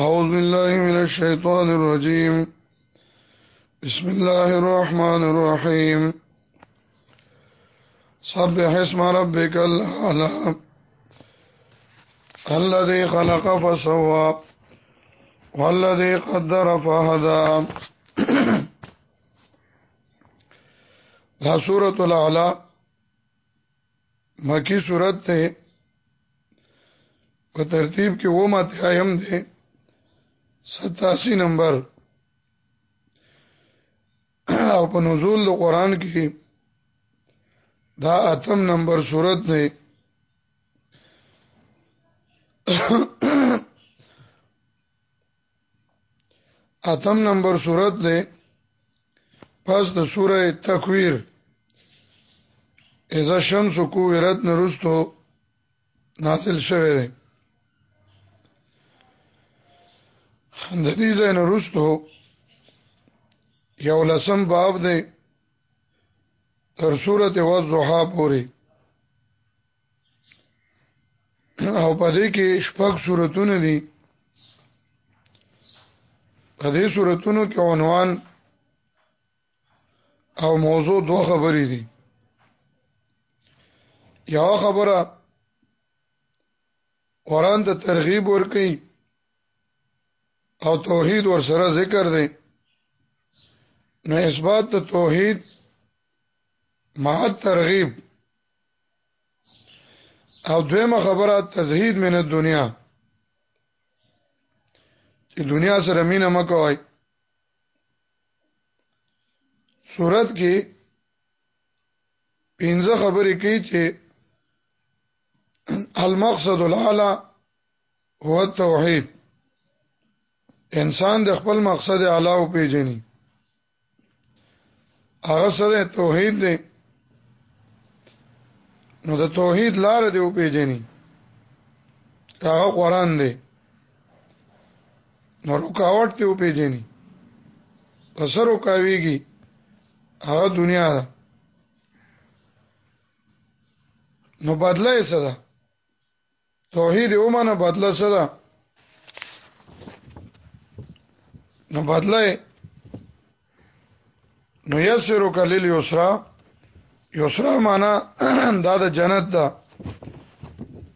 أعوذ بالله من الشيطان الرجيم بسم الله الرحمن الرحيم سبح اسم ربك الأعلى الذي خلق فسوى والذي قدر فهدى دا سورة الأعلى مکی صورت ته په ترتیب کې و ماته ایم ده 87 نمبر او په نزول د قران کې دا اتم نمبر صورت ده اتم نمبر صورت دی پس د سوره تکویر اذا شمس کوورت نرستو نازل شوه دی د دې ځای نرستو یو لسم باب دی تر سوره والضحى پورې او په دې کې شپږ صورتونه دي په دې صورتونو کې عنوان او موضوع دوه خبرې دي یو خبره قران ته ترغیب ورکي او توحید ور سره ذکر دی نو اثبات توحید مع ترغیب او دویمه خبره تزهید من الدنیا چې دنیا سره مینه مکوای صورت کې پنځه خبرې کوي چې المقصد الاعلى هو التوحید انسان د خپل مقصد اعلی او پیژني هغه سره توحید دی نو د توحید لار دی او پیژني هغه قران دی نو رکاوټ دی او پیژني پس رکاویږي هغه دنیا ده نو بدله یې سره توحید ومنه بدله څه ده نو بدله نو یسرو کلیل یسرا یسرا معنا دا د جنت ده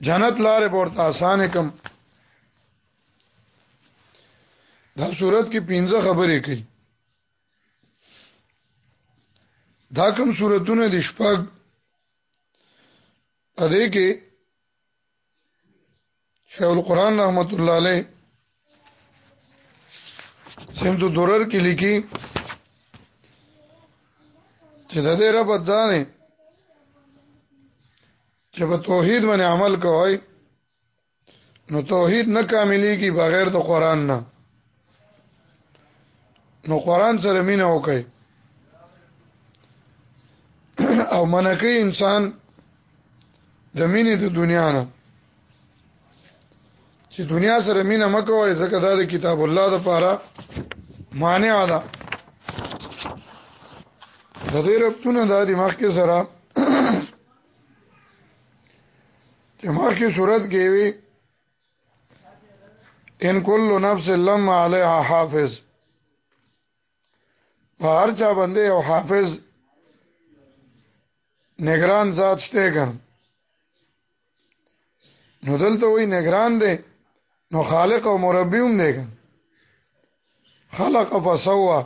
جنت لارې ورته آسان کم دا صورت کې پنځه خبرې کوي دا کوم صورتونه د شپږ په دې کې شیخ القرآن رحمت الله علیه سمت درر کې لیکي چې د دې رب ځانه چې په توحید باندې عمل کوی نو توحید نه کاملېږي بغیر د قران نه نو قران سره مینه وکړئ او منکه انسان د مینې د دنیا نه چې دنیا سره مینه مکوئ ځکه دا د کتاب الله د پاره مانع ده د دې ربطونه د دماغ کې سره چې مخکې صورت کې وي ان کل نفس لما علیها حافظ په هر چا باندې یو حافظ نگران ذات شته ګر نو دلته وی نگران دی نو خالق او مربی هم دی ګر خلق فسوا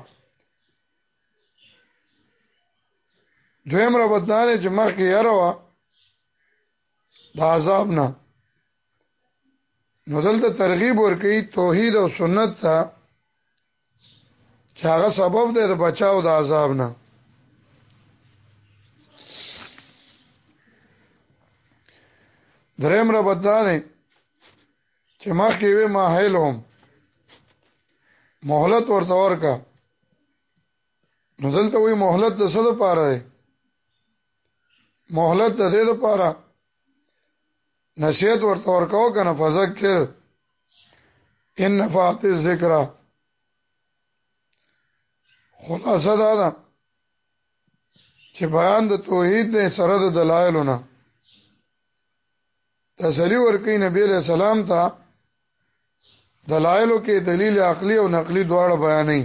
دویم ربط دا نه چې مخکې یاروا د عذاب نه نو دلته ترغیب ورکړي توحید او سنت ته چې هغه سبب دی د بچاو د عذاب نه دریم ربط دا دی چې مخکې وې ماهلهم مهلت ورته ورکا نو دلته وی مهلت د څه لپاره دی مهلت د دې لپاره نصیحت ورته ورکاو کنه فذکر ان نفعت الذکر خلاصه دا ده چې بیان د توحید نه سره د دلایلونه تسلی ورکړي نبی علیہ السلام ته دلایلو کې دلیل عقلی او نقلی دواړه بیانې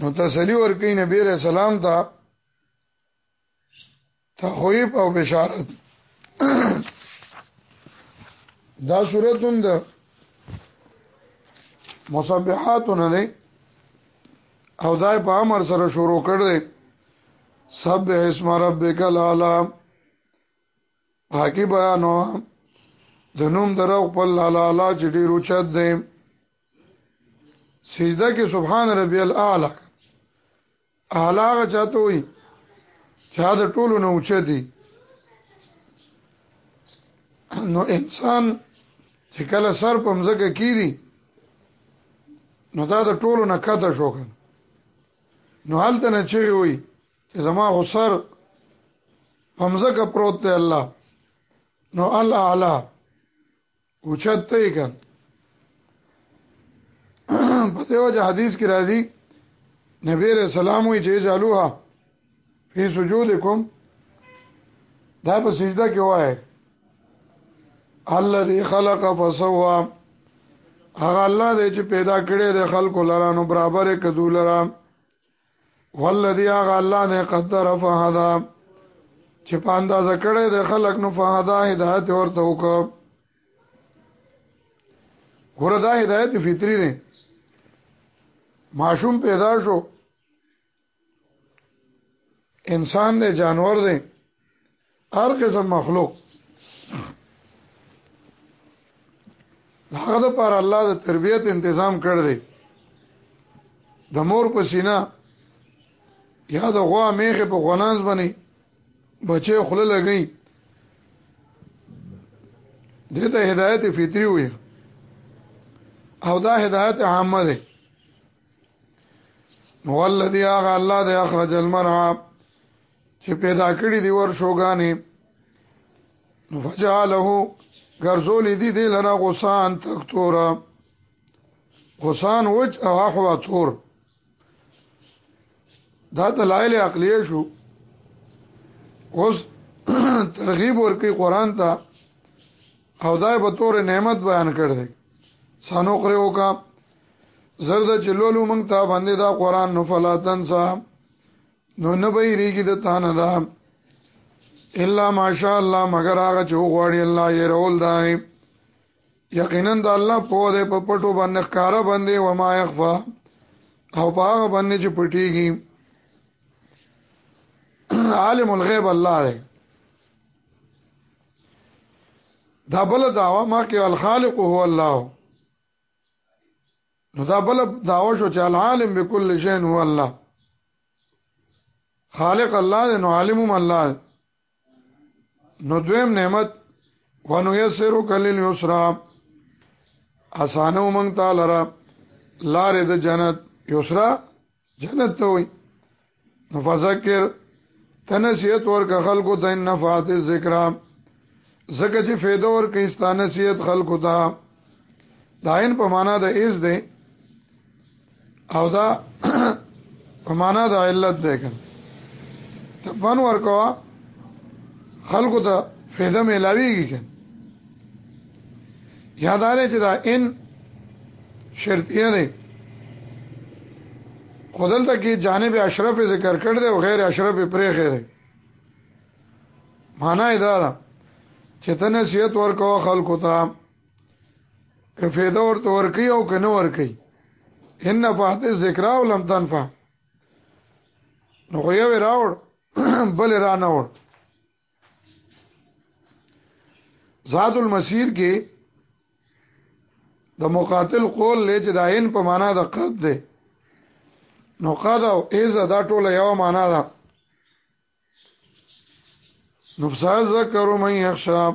نو تسلی ورکړي نبی علیہ السلام ته تخویب او بشارت دا صورت هم ده مصبحات نه دی او دای په امر سره شروع کړ دی سب اسم ربک الاعلى حقی بیانو د نوم درو خپل لالا چې ډیر اوچت دی سجده کې سبحان ربي الاعلى اعلی هغه چاته وي چې دا ټولو نه اوچتي نو انسان چې کله سر په مزګه کیږي نو دا د ټولو نه کته شو کنه نو حالت نه چی وي چې زما غسر پمزکه پروت دی الله نو الله اعلی اوچت دی کنه په دې وجه حدیث کې راځي نبی رسول الله وی چې جالوها فی سجودکم دا په سجده کې وای الذي خلق فسوا هغه الله دې چې پیدا کړی د خلکو لرا نو برابر کدو لرا والذي هغه الله نه قدر فهدا چې په اندازه کړی د خلک نو فهدا هدایت ورته وکړ ګوره دا هدایت فطری دی ماشوم پیدا شو انسان دی جانور دی هر قسم مخلوق هغه پر الله د تربيت تنظیم کړ دی د مور په سینا یا د غوا میخه په غنانز باندې بچي خله لګی دته هدایت فطری وي او دا هدایت عامه ده هو الذي اغه الله د اخرج المرعى چې پیدا کړی دی ور شوګانې فجعله غرزول دي دې لرا غسان تکتورا غسان وج او احوا تور دا دلایل عقلیه شو اوس ترغیب ورکی قران ته او دای په تور نعمت بیان کړ دې سانو قرئو کا زرد چې لولو مونږ ته باندې دا قران نو فلا تنسا نو نه به ریګی د تانه دا الا ماشاء الله مگر هغه چې غواړي الله یې رول دای یقینا د الله په دې په پټو باندې ښکارا باندې و ما يخفا او په هغه باندې چې پټيږي عالم الغیب الله دی دا بل دعوا ما کې الخالق هو الله نو دا بل داوا شو چې العالم بكل شيء هو الله خالق الله نو عالم الله نو دویم نعمت ونو یسرو کلیل یسرا اسانو مونږ تعالی را لارې د جنت یسرا جنت ته وي فذکر تنسیت ورکه خلکو ته نفعت ذکر زکه چې فایده ورکه استانسیت خلکو ته داین په معنا د ایز دی او دا په معنا د علت دی کنه تبن ورکوا خلکو ته فایده ملاویږي کنه یاداره چې دا ان شرطیه ده خودل ته کې جانب اشرف ذکر کړ دې او غیر اشرف پرې خې ده معنا یې دا ده چې ته نصیحت ورکو خلکو ته که فیدا ورته ورکی او که نه ورکی ان نفعت ذکر او لم تنفع نو خو یو راوړ بل را نه وړ زاد المسیر کې د مقاتل قول لې چې دا ان په معنا د قد ده نو قد او ایزه دا ټوله یو معنا ده نو فساد ذکر من یخشاب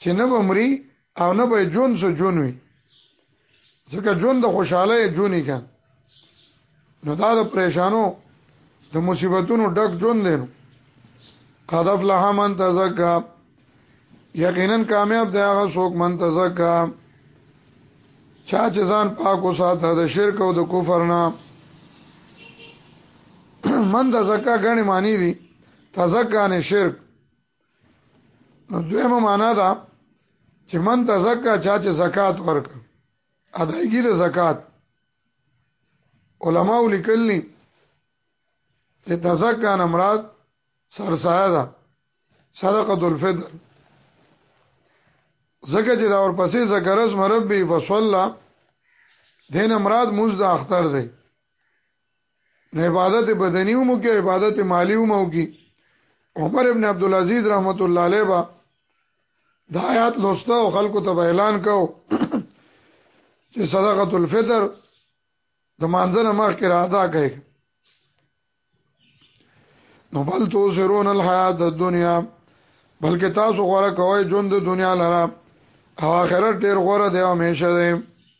چې نه به مري او نه به جون سو جون وي ځکه جون د خوشاله جونی کان نو دا د پریشانو د مصیبتونو ډک جون دی نو قد افلح من تزکا یقینا کامیاب دی هغه څوک من تزکا چا چې ځان پاک وساته د شرک او د کفر نه من تزکا غنی معنی دی تزکا نه شرک دویمه معنا دا چې من تزکا چا چې زکات ورک ادایګي د زکات علما ولیکلني چې تزکا نه مراد سرسایه ده صدقه الفطر زکه چې دا ورپسې زکرس مربي فصلا دین مراد موز د اختر دی نه عبادت بدنی هم کې عبادت مالی هم کې عمر ابن عبد العزيز رحمت الله علیه با د آیات لوسته او خلکو ته اعلان کو چې صدقه الفطر د مانځنه مخ کې را ادا کړي نو بل تو سرون الحیات الدنیا بلکې تاسو غوړه کوی ژوند د دنیا لره او آخرت ډیر غوړه دی او همیشه دی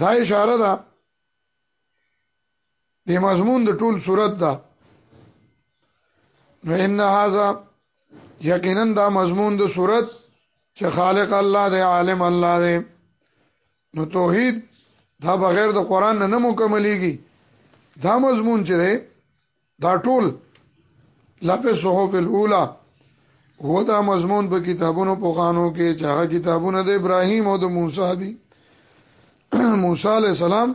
دا اشاره ده د مضمون د ټول صورت ده نو ان هاذا یقینا دا مضمون د صورت چې خالق الله دی عالم الله دی نو توحید دا بغیر د قران نه مکملېږي دا مضمون چې دی دا ټول لفظ صحف الاولى هو دا مضمون په کتابونو په خانو کې چې هغه کتابونه د ابراهیم او د موسی دي موسی علی السلام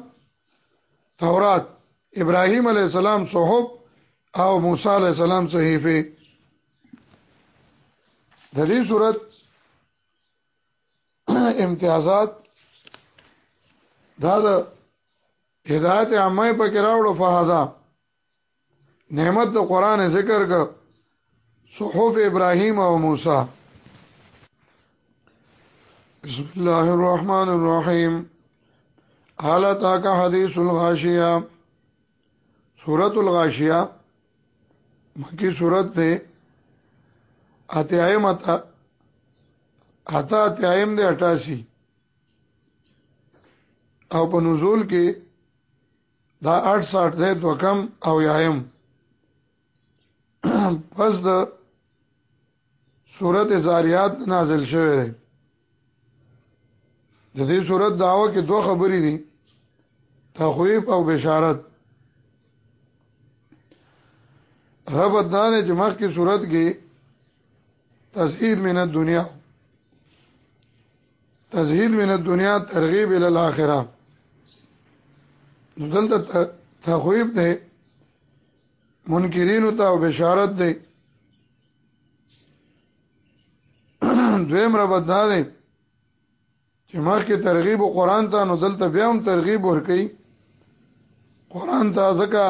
تورات ابراهیم علی السلام صحف او موسی علی السلام صحیفه د دې صورت امتیازات دا د هدایت عامه پکې راوړو فهذا نعمت د قران ذکر ک صحف ابراهيم او موسی بسم الله الرحمن الرحيم هل تاک حدیث الغاشیه سورۃ الغاشیه مکی سورۃ ده اتیایم اتا اتا اتیایم ده 88 او په نزول کې دا 68 زید وکم او یایم پس د سورت زاریات نازل شوه دی د دې سورت داوا کې دوه خبرې دي تخویب او بشارت رب دان چې مخکې صورت کې تزهید من الدنیا تزهید من الدنیا ترغیب ال الاخره دلته تخویب ده منکرین ته او بشارت ده دویم رب ده ده چې مخکې ترغیب او قران ته نو دلته بیا هم ترغیب ورکړي قران ته ځکه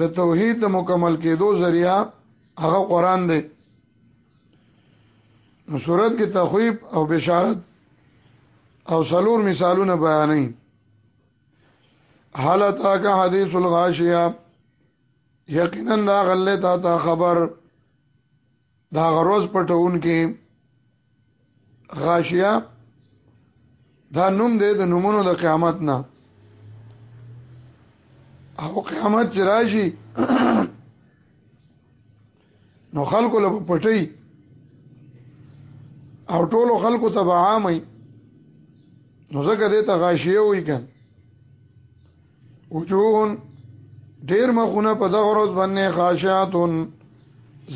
د توحید مکمل کېدو ذریعہ هغه قران دی نو صورت کې تخویب او بشارت او سلور مثالونه بیانې حالت کا حدیث الغاشیه یقینا دا غلې تا تا خبر دا غروز پټون کې غاشیه دا نوم دی د نومونو د قیامت نه او قیامت چې راشي نو خلکو له پټي او ټولو خلکو ته به عامي نو ځکه دې ته غاشیه وي کن وجوهن ډیر مخونه په دغه ورځ باندې خاشعاتن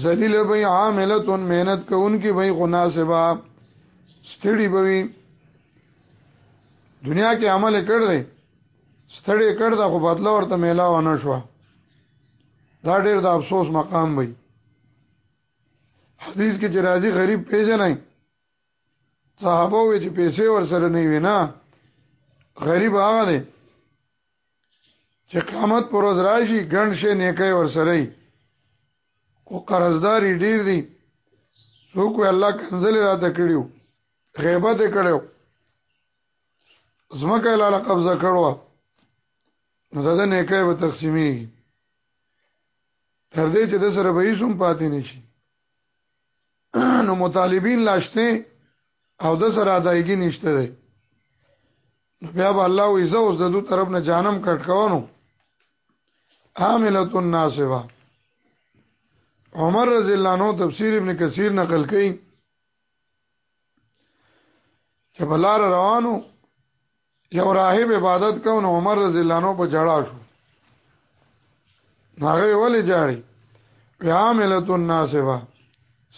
ذلیل به عاملتن مهنت کوونکی به خناسبه ستړي بوي دنیا کې عمل کړ دی ستړي کړ دا خو بدلا ورته میلا ونه شو دا ډیر د افسوس مقام وي حدیث کې چې راځي غریب پیژنای صحابه وي چې پیسې ورسره نه وي نه غریب هغه دی چې قیامت پر ورځ راشي ګڼ شي نیکي ورسره وي او قرضداري ډیر دي څوک الله کنزل راته کړیو غیبت کړو زمکه لاله قبضه کړو نو دا نه کوي په تقسیمي تر دې چې د سره به هیڅ هم پاتې نشي نو مطالبین لاشته او د سره ادایګي نشته دی نو بیا به الله وي زه اوس د دوی طرف نه جانم کټ کوونو عاملۃ الناسبه عمر رضی الله عنه تفسیر ابن کثیر نقل کړي چې بلار روانو یو راهب عبادت کو نو عمر رضی الله عنه په جړا شو هغه ولې جاړي عاملۃ الناس وا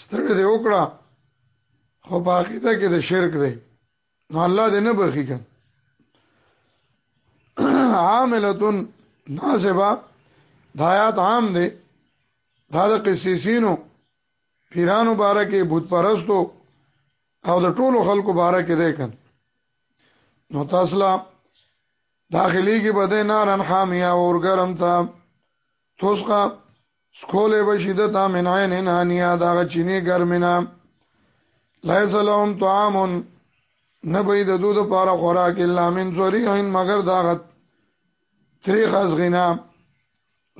ستړي دی وکړه خو په عقیده کې د شرک دی نو الله دې نه بخي کړ عاملۃ الناس وا دایات عام دی دا د قسیسینو پیرانو باره کې بت پرستو او د ټولو خلکو باره کې دی کن نو تاسو لا داخلي کې بده نارن حامیا اور ګرم تا توسقه سکولې بشیدتا من عین انانیا دا چینه ګرمنا لیس لهم طعام نبی د دود پاره خوراک الا من ذریع مگر داغت تریخ از غنا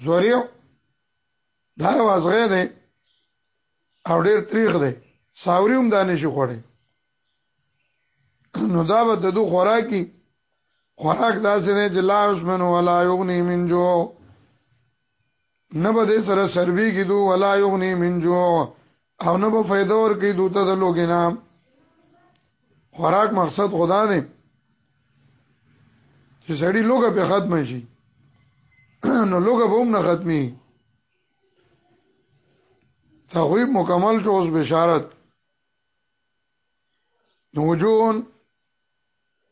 ذریع دا یو ازغه دی او ډیر تریخ دی ساوري هم دانه شي خوړی نو دا به د دوه خوراکي خوراک داسې دی چې لا یسمن ولا یغنی من جو نه به دې سره سربي کیدو ولا یغنی من جو او نه به فائدہ ورکړي دوته د لوګي نه خوراک مقصد خدا دی چې سړی لوګه په ختم شي نو لوګه به هم نه ختمي تغویب مکمل شو اوس بشارت نوجون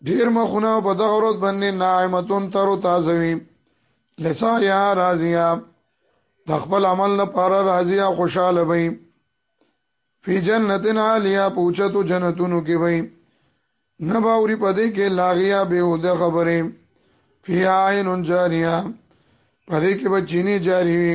ډیر مخونه په دغه ورځ باندې نعمتون تر تازوي لسا یا راضیا د خپل عمل لپاره راضیا خوشاله وي فی جنتن عالیا پوچتو جنتونو کې وي نه باوري پدې کې لاغیا به او د خبره فی عین جاریه پدې کې به چینه جاری وي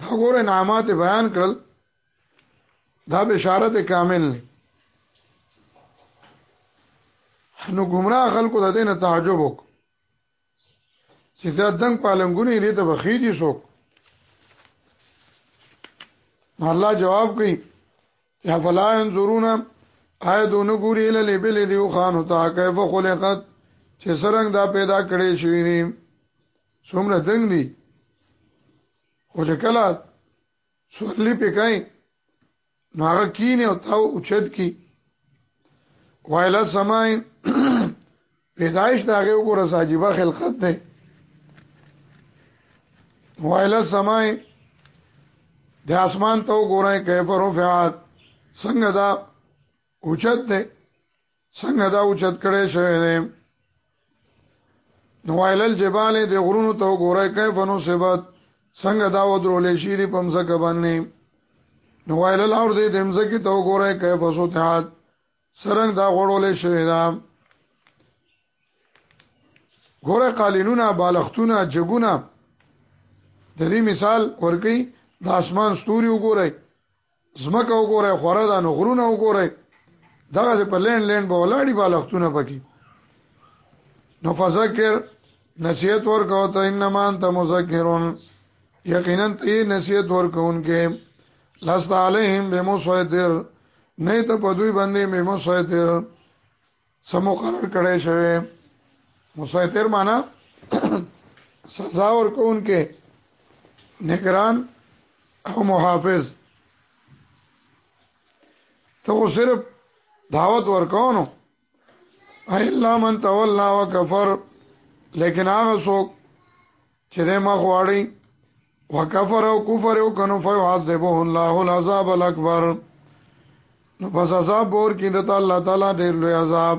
دا ګور انعامات بیان کړل دا بشارت کامل نه نو ګمراه خلکو د دینه تعجب وک چې دا دنګ پالنګونی دې ته بخیږي څوک الله جواب کوي یا فلا انظرون آیا دون ګوري له لبل دیو خان او تا کیف خلقت چې سرنګ دا پیدا کړي شوی څومره دنګ دي خو چې کله سورلی په کای نو هغه کینه او تاو اوچت کی وایلا سمای پیدایش دا هغه وګوره ساجيبه خلقت ده وایلا سمای د اسمان ته وګورئ کیف رفعت څنګه دا اوچت ده څنګه دا اوچت کړی شوی دی نو وایل الجبال د غرونو ته وګورای کیف نو سبت څنګه دا ودرولې شي دی پمزه کبانې نو وایل الارض د مزکی ته وګورای کیف سوتحات سرنګ دا غړولې شوی دا ګوره قالینونه بالښتونه جګونه د دې مثال ورکی د اسمان ستوري وګورئ زمکه وګوره خوره ده نو غرونه وګوره دغه څه په لین لین به ولاړی بالښتونه پکې نو فذکر نصیحت ورکو ته انما انت مذکرون یقینا ته نصیحت ورکوونکې لست علیهم بمسیطر نه ته په دوی باندې بمسیطر څه مقرر کړی شوی مسیطر معنا سزا ورکون کې نگران او محافظ ته صرف دعوت ورکونو الا من تولى وكفر لیکن هغه څوک چې دې ما غواړي وکفر او کفر او کنو فیعذبه الله العذاب الاکبر نو پس عذاب اور کې د الله تعالی ډېر لوی عذاب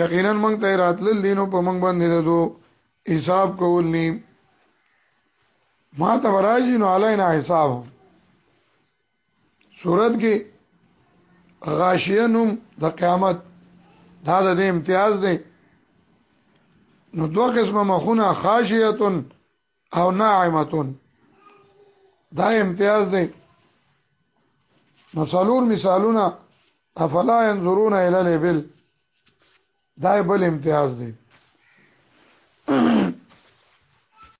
یقینا موږ ته راتل دینو په موږ باندې ددو حساب کول ني ما ته راځي نو علينا حساب صورت کې غاشیه نوم د قیامت دا د امتیاز دی نو دو قسمه مخونه خاشیه او ناعمه دا امتیاز دی نو څلور مثالونه افلا ينظرون الى الابل دا بل امتیاز دی